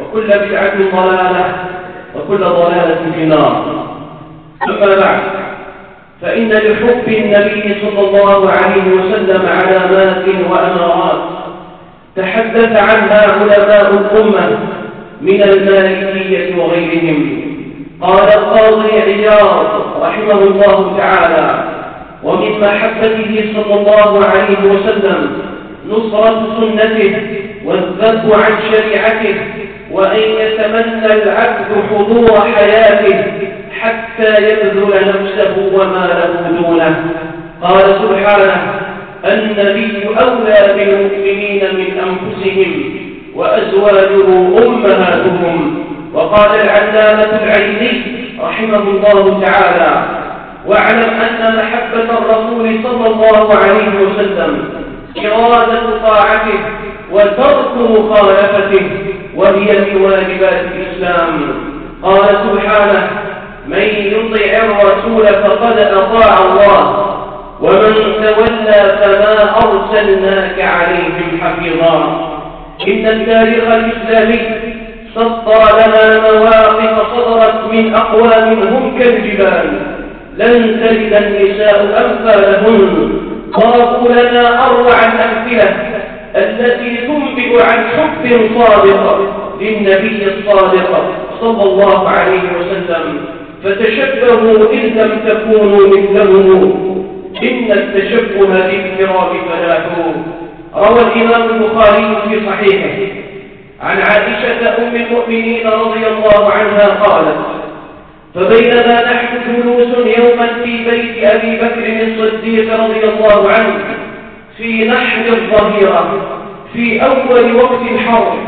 وكل بدعة ضلالة وكل ضلالة في النار. أما بعد فإن لحب النبي صلى الله عليه وسلم علامات وأمارات تحدث عنها علماء الأمة من المالكية وغيرهم. قال القاضي عياض رحمه الله تعالى ومن محبته صلى الله عليه وسلم نصرة سنته والذب عن شريعته وأن يتمنى العبد حضور حياته حتى يبذل نفسه وماله دونه. قال سبحانه النبي أولى بالمؤمنين من أنفسهم وأزواجه أمهاتهم. وقال العلامة العيني رحمه الله تعالى واعلم أن محبة الرسول صلى الله عليه وسلم إرادة طاعته وترك مخالفته وهي من واجبات الإسلام. قال سبحانه من يطع الرسول فقد أطاع الله ومن تولى فما أرسلناك عليهم حفيظا. إن التاريخ الإسلامي سطر لنا مواقف صدرت من أقوام هم كالجبال. لن تجد النساء أمثالهن ضربوا لنا أروع الأمثلة التي تنبئ عن حب صادق للنبي الصادق صلى الله عليه وسلم. فتشبهوا إن لم تكونوا مثله. إن التشبه بالكرام فلاح روى الإمام البخاري في صحيحه. عن عائشة أم المؤمنين رضي الله عنها قالت فبينما نحن جلوس يوما في بيت أبي بكر الصديق رضي الله عنه في نحر الظهيرة في أول وقت الحرب.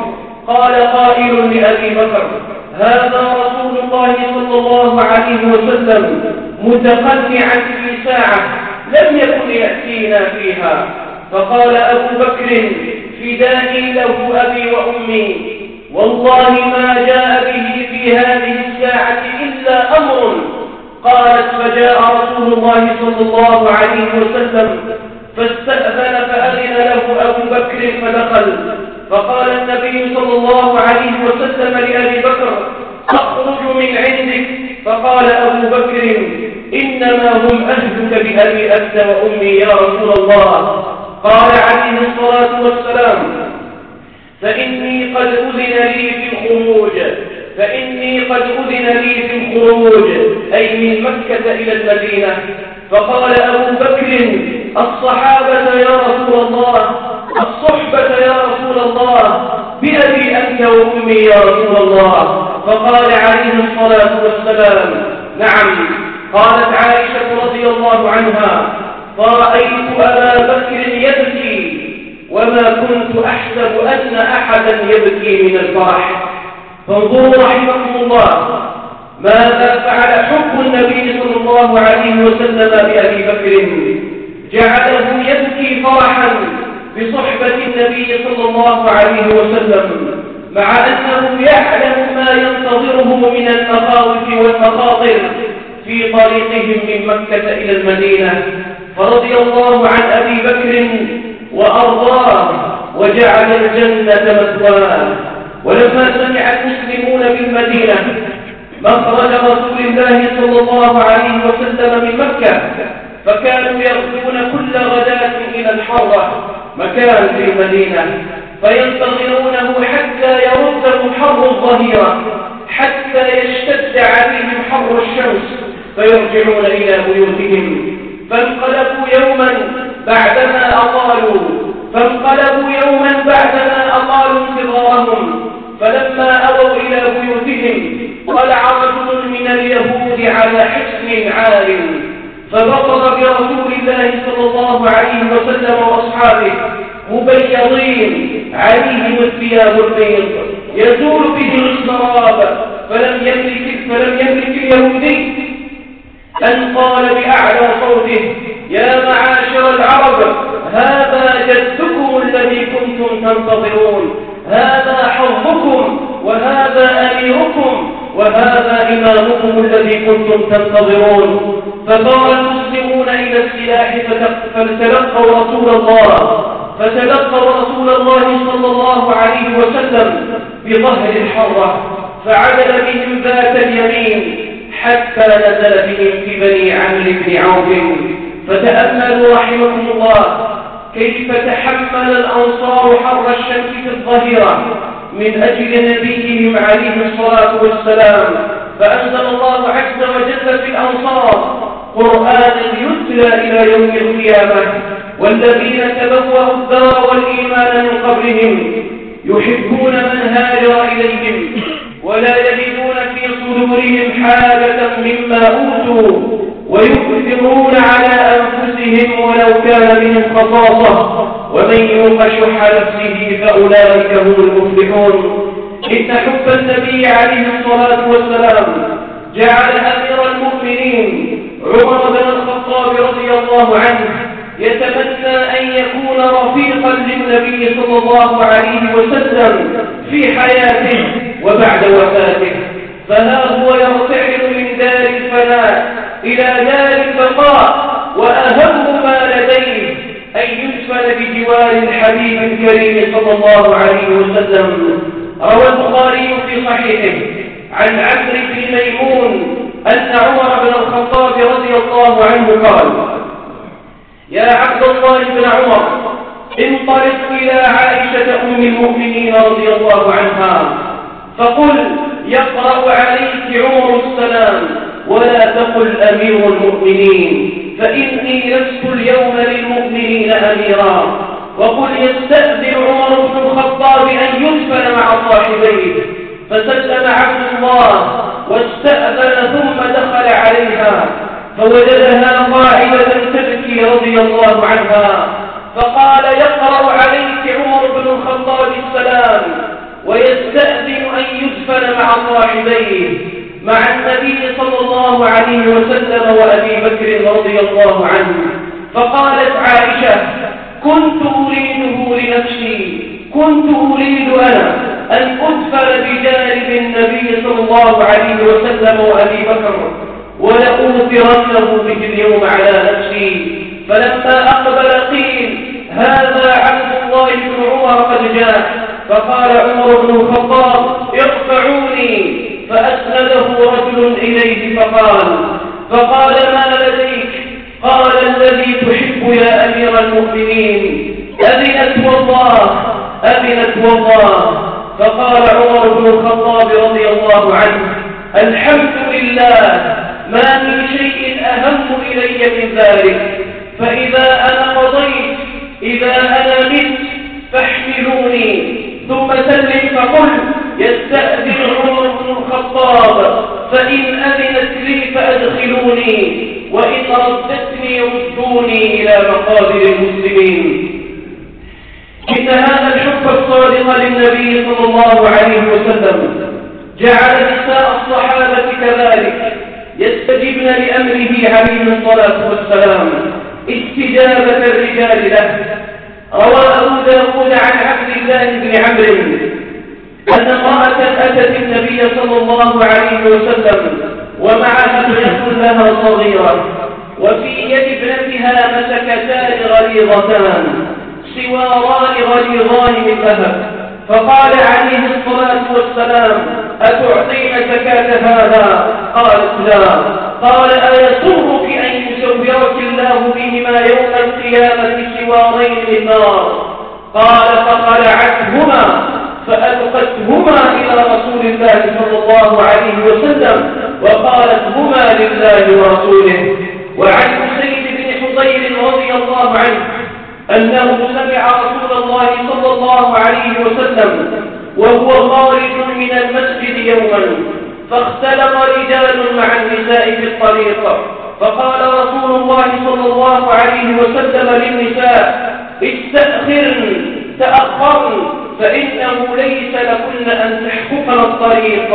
قال قائل لأبي بكر هذا رسول الله صلى الله عليه وسلم متقنعا في ساعة لم يكن يأتينا فيها. فقال أبو بكر فداني له أبي وأمي. والله ما جاء به في هذه الساعة إلا أمر. قالت فجاء رسول الله صلى الله عليه وسلم فاستأذن فأذن له أبو بكر فدخل. فقال النبي صلى الله عليه وسلم لأبي بكر أخرج من عندك. فقال أبو بكر إنما هم أهلك بأبي أنت وأمي يا رسول الله. قال عليه الصلاة والسلام فإني قد أذن لي في الخروج فإني قد أذن لي في الخروج أي من مكة إلى المدينة. فقال أبو بكر الصحابة يا رسول الله الصحبة يا رسول الله بأبي أنت وأمي يا رسول الله. فقال عليه الصلاة والسلام نعم. قالت عائشة رضي الله عنها فرأيت أبا بكر يبكي وما كنت أحسب أن أحدا يبكي من الفرح. فانظروا رحمكم الله. ماذا فعل حب النبي صلى الله عليه وسلم بأبي بكر؟ جعله يبكي فرحا بصحبة النبي صلى الله عليه وسلم مع أنه يعلم ما ينتظره من المخاوف والمخاطر في طريقهم من مكة إلى المدينة. فرضي الله عن أبي بكر وأرضاه وجعل الجنة مثواه. ولما سمع المسلمون بالمدينة مخرج رسول الله صلى الله عليه وسلم من مكة فكانوا يغدون كل غداة إلى الحرة مكان في المدينة فينتظرونه حتى يردهم حر الظهيرة حتى يشتد عليهم حر الشمس فيرجعون إلى بيوتهم. فانقلبوا يوما بعدما أطالوا فانقلبوا يوما بعدما أطالوا انتظارهم فلما أووا إلى بيوتهم طلع رجل من اليهود على حسن عال فبصر برسول الله صلى الله عليه وسلم وأصحابه مبيضين عليهم الثياب البيض. يزول بهم السراب فلم يملك فلم يملك اليهودي. أن قال بأعلى صوته يا معاشر العرب هذا جدكم الذي كنتم تنتظرون هذا حظكم وهذا أميركم. وهذا إمامكم الذي كنتم تنتظرون. فقال المسلمون إلى السلاح فلتلقوا رسول الله. فتلقوا رسول الله صلى الله عليه وسلم بظهر الحرة. فعدل بهم ذات اليمين حتى نزل بهم في بني عمرو بن عوف. فتأملوا رحمكم الله كيف تحمل الأنصار حر الشمس في الظهيرة. من أجل نبيهم عليه الصلاة والسلام. فأنزل الله عز وجل في الأنصار قرآنا يتلى إلى يوم القيامة. والذين تبوأوا الدار والإيمان من قبلهم يحبون من هاجر إليهم ولا يجدون في صدورهم حاجة مما أوتوا ويؤثرون على أنفسهم ولو كان بهم خصاصة ومن يوق شح نفسه فأولئك هم المفلحون. إن حب النبي عليه الصلاة والسلام جعل أمير المؤمنين عمر بن الخطاب رضي الله عنه يتمنى أن يكون رفيقا للنبي صلى الله عليه وسلم في حياته وبعد وفاته. فها هو يرتعد من دار الفناء إلى دار البقاء وأهم ما لديه أن يدفن بجوار الحبيب الكريم صلى الله عليه وسلم روى البخاري في صحيحه عن عمرو بن ميمون أن عمر بن الخطاب رضي الله عنه قال يا عبد الله بن عمر انطلق إلى عائشة أم المؤمنين رضي الله عنها فقل يقرأ عليك عمر السلام ولا تقل أمير المؤمنين. فإني لست اليوم للمؤمنين أميرا. وقل يستأذن عمر بن الخطاب أن يدفن مع صاحبيه. فسلم عبد الله واستأذن ثم دخل عليها. فوجدها قاعدة تبكي رضي الله عنها. فقال يقرأ عليك عمر بن الخطاب السلام ويستأذن أن يدفن مع صاحبيه. مع النبي صلى الله عليه وسلم وأبي بكر رضي الله عنه. فقالت عائشة كنت أريده لنفسي. كنت أريد أنا أن أدفن بجانب النبي صلى الله عليه وسلم وأبي بكر ولأوثرنه به اليوم على نفسي. فلما أقبل قيل هذا عبد الله بن عمر قد جاء. فقال عمر بن الخطاب ارفعوني فأسنده رجل إليه فقال فقال ما لديك؟ قال الذي تحب يا أمير المؤمنين. أذنت والله أذنت والله. فقال عمر بن الخطاب رضي الله عنه الحمد لله ما من شيء أهم إلي من ذلك. فإذا أنا قضيت إذا أنا مت فاحملوني. ثم سلم فقل يستأذن عمر بن الخطاب فإن أذنت لي فأدخلوني وإن ردتني ردوني إلى مقابر المسلمين. إن هذا الحب الصادق للنبي صلى الله عليه وسلم جعل نساء الصحابة كذلك يستجبن لأمره عليه الصلاة والسلام استجابة الرجال له. روى أبو داود عن عبد الله بن عمرو أن امرأة أتت النبي صلى الله عليه وسلم ومعها ابنة لها صغيرة وفي يد ابنتها مسكتان غليظتان سواران غليظان من ذهب. فقال عليه الصلاة والسلام أتعطين زكاة هذا؟ قالت لا. قال أيسرك أن يسورك الله بهما يوم القيامة سوارين من نار؟ قال فقلعتهما. فألقتهما إلى رسول الله صلى الله عليه وسلم وقالت هما لله ورسوله. وعن سيد بن حضير رضي الله عنه أنه سمع رسول الله صلى الله عليه وسلم وهو خارج من المسجد يوما فاختلط رجال مع النساء في الطريق فقال رسول الله صلى الله عليه وسلم للنساء استأخرن تأخرن. فإنه ليس لكن أن تحكمن الطريق.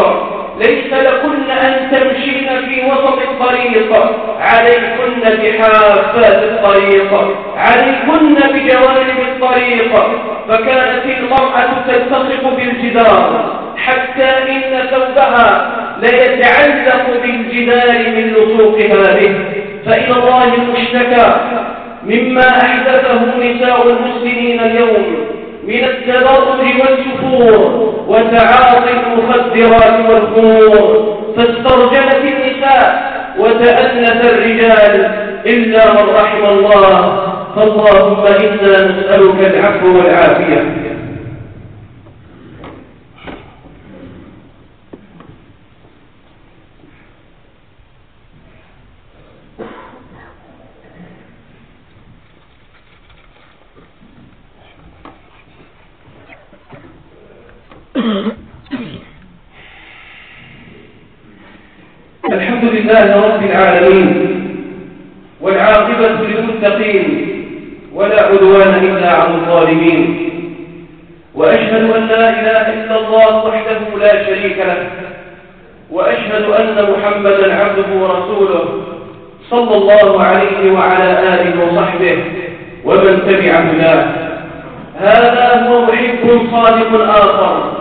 ليس لكن أن تمشين في وسط الطريق. عليكن بحافات الطريق. عليكن بجوانب الطريق. فكانت المرأة تلتصق بالجدار حتى إن ثوبها ليتعلق بالجدار من لصوقها به فإلى الله المشتكى. مما أحدثه نساء المسلمين اليوم. من التبرج والسفور وتعاطي المخدرات والخمور فاسترجلت النساء وتأنث الرجال إلا من رحم الله. فاللهم إنا نسألك العفو والعافية. الحمد لله رب العالمين والعاقبة للمتقين ولا عدوان إلا على الظالمين وأشهد أن لا إله إلا الله وحده لا شريك له وأشهد أن محمدا عبده ورسوله صلى الله عليه وعلى آله وصحبه ومن تبع هداه هذا هو محب صادق آخر.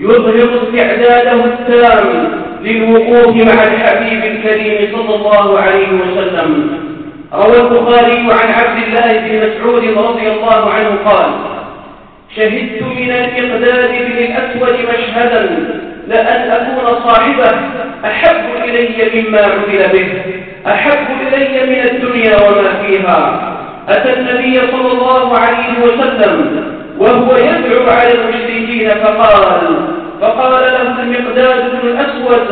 يظهر استعداده التام للوقوف مع الحبيب الكريم صلى الله عليه وسلم. روى البخاري عن عبد الله بن مسعود رضي الله عنه قال شهدت من المقداد بن الأسود مشهدا لأن أكون صاحبه أحب إلي مما عمل به أحب إلي من الدنيا وما فيها. أتى النبي صلى الله عليه وسلم وهو يدعو على المشركين فقال فقال له المقداد بن الأسود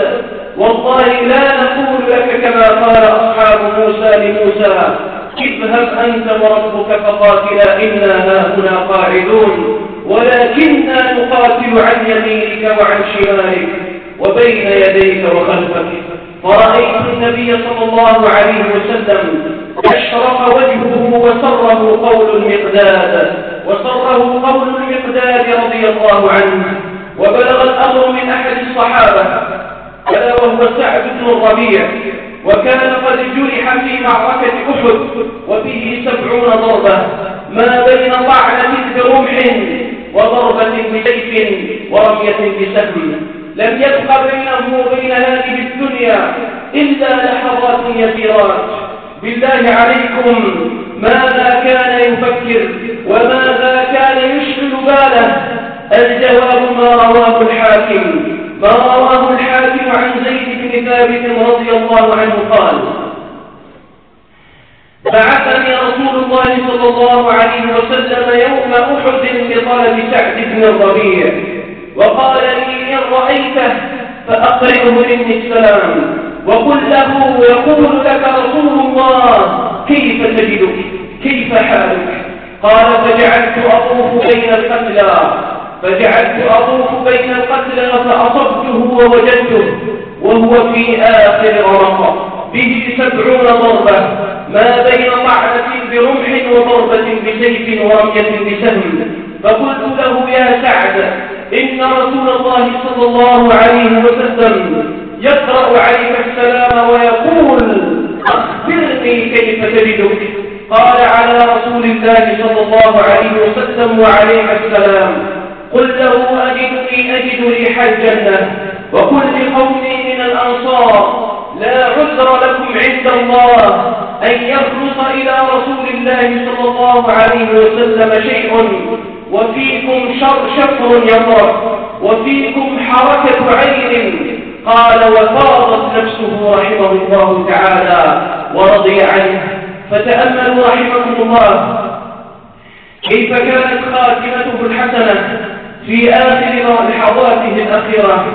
والله لا نقول لك كما قال أصحاب موسى لموسى اذهب أنت وربك فقاتلا إنا هاهنا قاعدون ولكننا نقاتل عن يمينك وعن شمالك وبين يديك وخلفك. فرأيت النبي صلى الله عليه وسلم أشرق وجهه وسره قول المقداد. وسره قول المقداد رضي الله عنه وبلغ الأمر من أحد الصحابة ألا وهو سعد بن الربيع وكان قد جرح في معركة أحد وفيه سبعون ضربة ما بين طعنة برمح وضربة بسيف ورمية بسهم. لم يبق بينه وبين هذه الدنيا إلا لحظات يسيرات. بالله عليكم ماذا كان يفكر؟ وماذا كان يشغل باله الجواب ما رواه الحاكم. ما رواه الحاكم عن زيد بن ثابت رضي الله عنه قال بعثني رسول الله صلى الله عليه وسلم يوم أحد بطلب سعد بن الربيع وقال لي إن رأيته فأقرئه مني السلام وقل له يقول لك رسول الله كيف تجدك؟ كيف حالك؟ قال فجعلت أطوف بين القتلى فجعلت أطوف بين القتلى فأصبته ووجدته وهو في آخر رمق به سبعون ضربة. ما بين طعنة برمح وضربة بسيف ورمية بسهم. فقلت له يا سعد إن رسول الله صلى الله عليه وسلم يقرأ عليك السلام ويقول أخبرني كيف تجدك قال على رسول الله صلى الله عليه وسلم وعليك السلام قل له أجدني أجد ريح الجنة. وقل لقومي من الأنصار لا عذر لكم عند الله أن يخلص إلى رسول الله صلى الله عليه وسلم شيء. وفيكم شر شفر يطرق وفيكم حركة عين. قال وفاضت نفسه رحمه الله تعالى ورضي عنه. فتأملوا رحمكم الله. كيف كانت خاتمته الحسنة في آخر لحظاته الأخيرة؟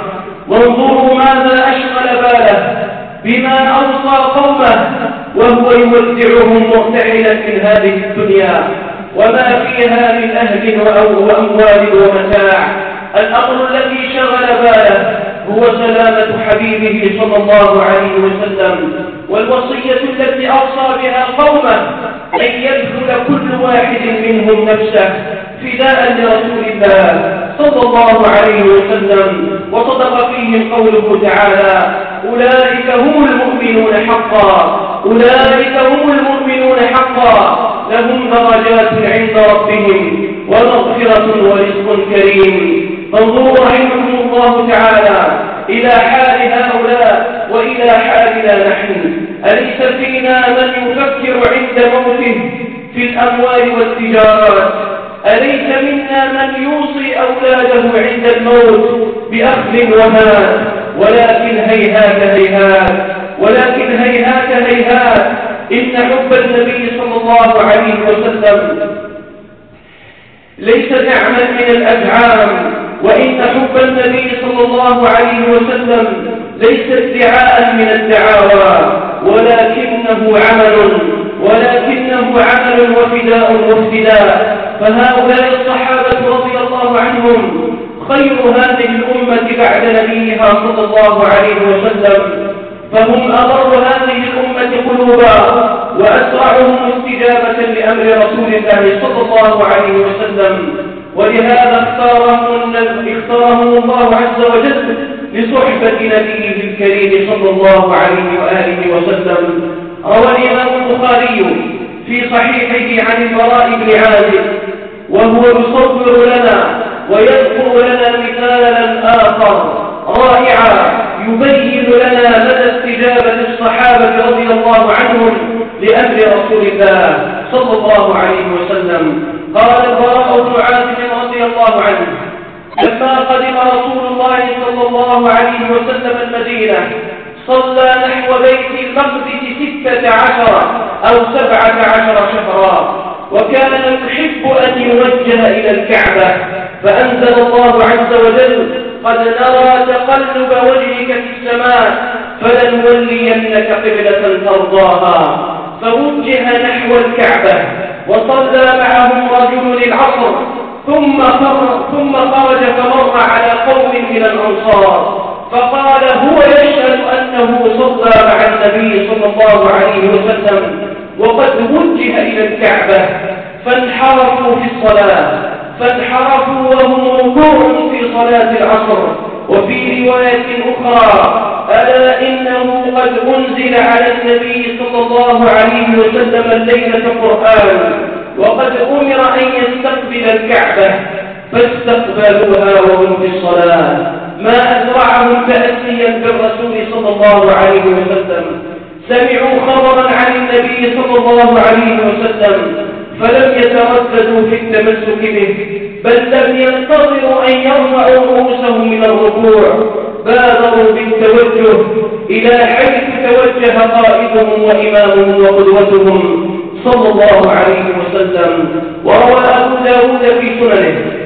وانظروا ماذا أشغل باله بما أوصى قومه وهو يودعهم مرتعلا من هذه الدنيا. وما فيها من أهل وأموال ومتاع. الأمر الذي شغل باله هو سلامة حبيبه صلى الله عليه وسلم. والوصية التي أوصى بها قومه أن يبذل كل واحد منهم نفسه فداء لرسول الله صلى الله عليه وسلم. وصدق فيهم قوله تعالى أولئك هم المؤمنون حقا أولئك هم المؤمنون حقا. لهم درجات عند ربهم ومغفرة ورزق كريم. فانظروا رحمكم الله تعالى إلى حال هؤلاء وإلى حالنا نحن. أليس فينا من يفكر عند موته في الأموال والتجارات؟ أليس منا من يوصي أولاده عند الموت بأخذ وهات ولكن هيهات هيهات ولكن هيهات هيهات. إن حب النبي صلى الله عليه وسلم ليس نعما من الأدعام وإن حب النبي صلى الله عليه وسلم ليس ادعاء من الدعاوى ولكنه عمل ولكنه عمل وفداء وافتداء. فهؤلاء الصحابة رضي الله عنهم خير هذه الأمة بعد نبيها صلى الله عليه وسلم. فهم أضر هذه الأمة قلوبا وأسرعهم استجابة لأمر رسول الله صلى الله عليه وسلم. ولهذا اختارهم, اختارهم الله عز وجل لصحبة نبيه الكريم صلى الله عليه وآله وسلم. روى الإمام البخاري في صحيحه عن البراء بن عازب وهو يصور لنا ويذكر لنا مثالا آخر. رائعا يبين لنا مدى استجابة الصحابة رضي الله عنهم لأمر رسول الله صلى الله عليه وسلم. قال البراء بن عازب رضي الله عنه لما قدم رسول الله صلى الله عليه وسلم المدينة صلى نحو بيت المقدس ستة عشر أو سبعة عشر شهرا وكان يحب أن يوجه إلى الكعبة فأنزل الله عز وجل قد نرى تقلب وجهك في السماء فلنولينك قبلة ترضاها فوجه نحو الكعبة وصلى معهم رجل العصر ثم ثم خرج فمر على قوم من الأنصار. فقال هو يشهد أنه صلى مع النبي صلى الله عليه وسلم وقد وجه إلى الكعبة فانحرفوا في الصلاة فانحرفوا وهم ركوع في صلاة العصر. وفي رواية أخرى ألا إنه قد أنزل على النبي صلى الله عليه وسلم الليلة قرآن. وقد أمر أن يستقبل الكعبة فاستقبلوها وهم في الصلاة. ما أسرعهم تأسيا بالرسول صلى الله عليه وسلم. سمعوا خبرا عن النبي صلى الله عليه وسلم فلم يترددوا في التمسك به بل لم ينتظروا أن يرفعوا رؤوسهم من الركوع. بادروا بالتوجه إلى حيث توجه قائدهم وإمامهم وقدوتهم. صلى الله عليه وسلم وروى أبو داود في سننه.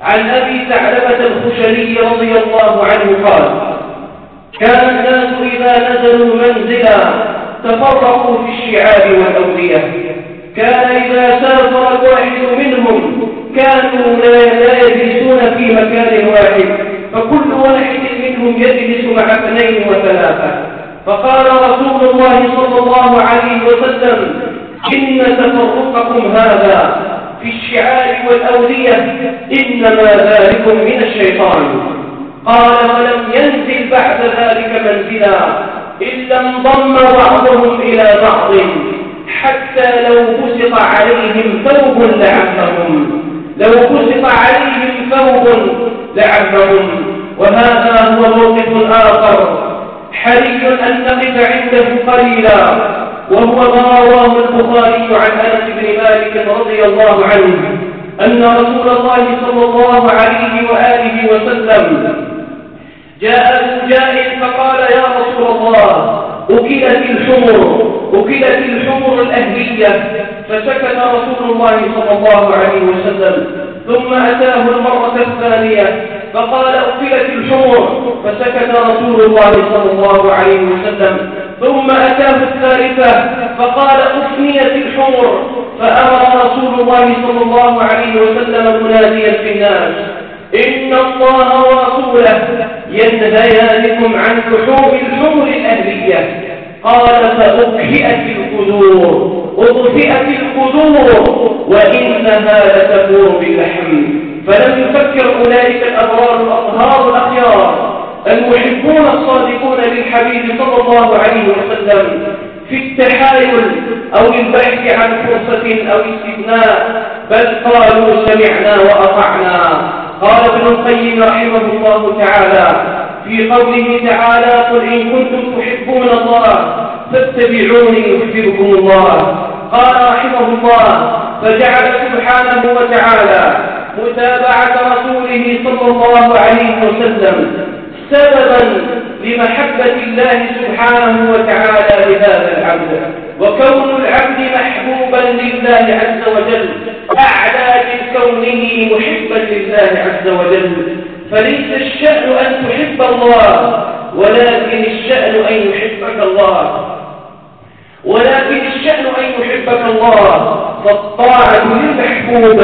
عن أبي ثعلبة الخشني رضي الله عنه قال كان الناس إذا نزلوا منزلا تفرقوا في الشعاب والأودية كان إذا سافر الواحد منهم كانوا لا يجلسون في مكان واحد فكل واحد منهم يجلس مع اثنين وثلاثة. فقال رسول الله صلى الله عليه وسلم إن تفرقكم هذا في الشعار والأولية إنما ذلك من الشيطان. قال ولم ينزل بعد ذلك منزلا إلا انضم بعضهم إلى بعض حتى لو بسط عليهم ثوب لعمهم لو بسط عليهم ثوب لعمهم وهذا هو موقف آخر حري أن نقف عنده قليلا وهو ما رواه البخاري عن أنس بن مالك رضي الله عنه أن رسول الله صلى الله عليه وآله وسلم جاء جائع فقال يا رسول الله أكلت الحمر أكلت الحمر الأهلية فسكت رسول الله صلى الله عليه وسلم ثم أتاه المرة الثانية فقال أكلت الحمر فسكت رسول الله صلى الله عليه وسلم. ثم أتاه الثالثة فقال أفنيت الحمر. فأمر رسول الله صلى الله عليه وسلم مناديا في الناس. إن الله ورسوله ينهيانكم عن لحوم الحمر الأهلية. قال فأكفئت القدور أطفئت القدور وإنها لتكون باللحم فلم يفكر أولئك الأبرار الأطهار الأخيار المحبون الصادقون للحبيب صلى الله عليه وسلم في التحايل أو البحث عن فرصة أو استثناء بل قالوا سمعنا وأطعنا. قال ابن القيم رحمه الله تعالى في قوله تعالى قل إن كنتم تحبون الله فاتبعوني يحببكم الله. قال رحمه الله فجعل سبحانه وتعالى متابعة رسوله صلى الله عليه وسلم سببا لمحبة الله سبحانه وتعالى لهذا العبد وكون العبد محبوبا لله عز وجل أعلى من كونه محبا لله عز وجل. فليس الشأن أن تحب الله ولكن الشأن أن يحبك الله. ولكن الشأن أن يحبك الله. فالطاعة للمحبوب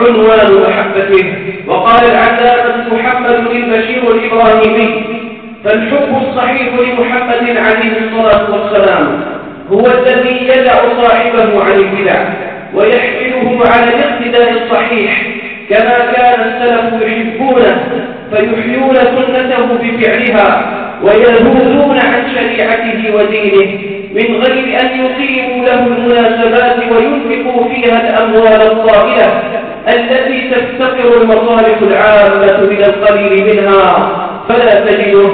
عنوان محبته. وقال العلامة محمد البشير الإبراهيمي فالحب الصحيح لمحمد عليه الصلاة والسلام هو الذي يدع صاحبه عن البدع ويحمله على الاقتداء الصحيح كما كان السلف يحبونه فيحيون سنته بفعلها ويذودون عن شريعته ودينه. من غير أن يقيموا له المناسبات وينفقوا فيها الأموال الطائلة التي تفتقر المصالح العامة من القليل منها. فلا تجده.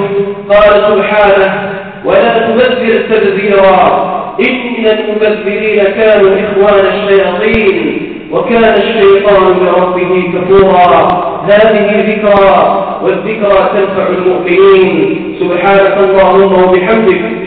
قال سبحانه ولا تبذر تبذيرا. إن المبذرين كانوا إخوان الشياطين وكان الشيطان بربه كفورا. هذه ذكرى والذكرى تنفع المؤمنين. سبحانك اللهم وبحمدك.